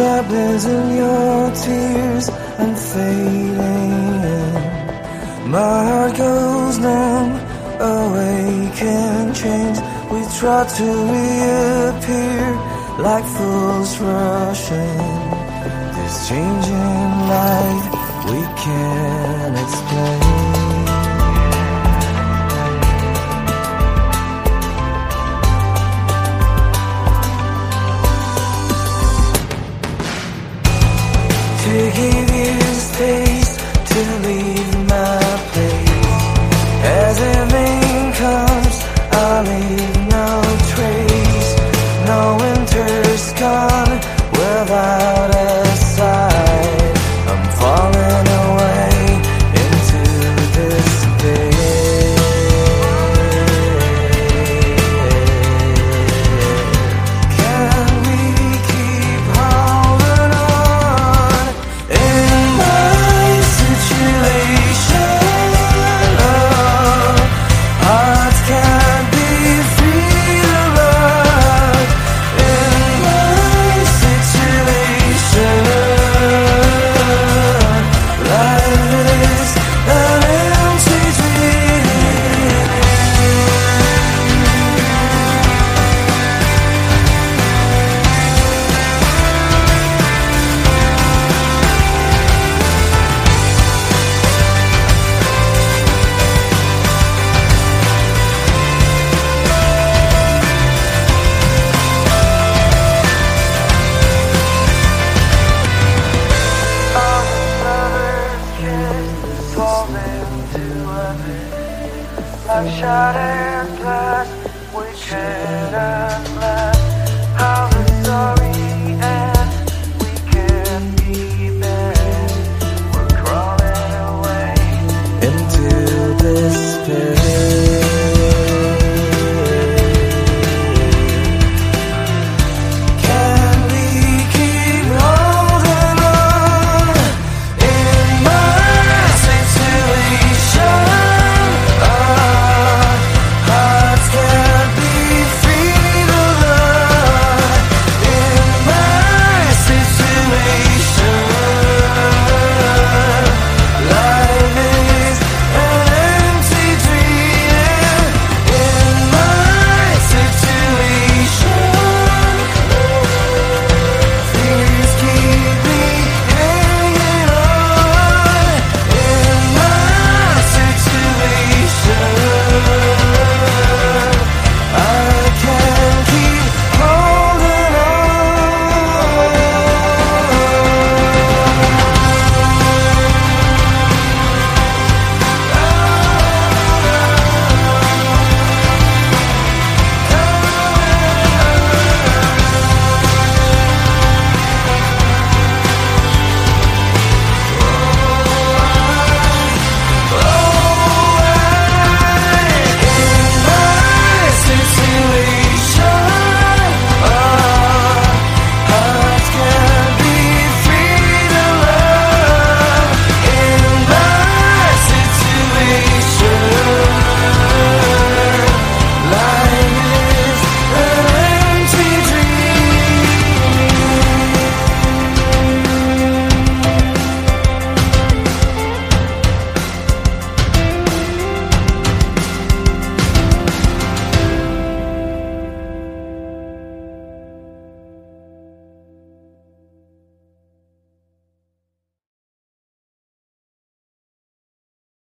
stabbers in your tears and fading. My heart goes numb, awake and change. We try to reappear like fools rushing. This changing life we can't explain. Give you Like shattered glass, we can't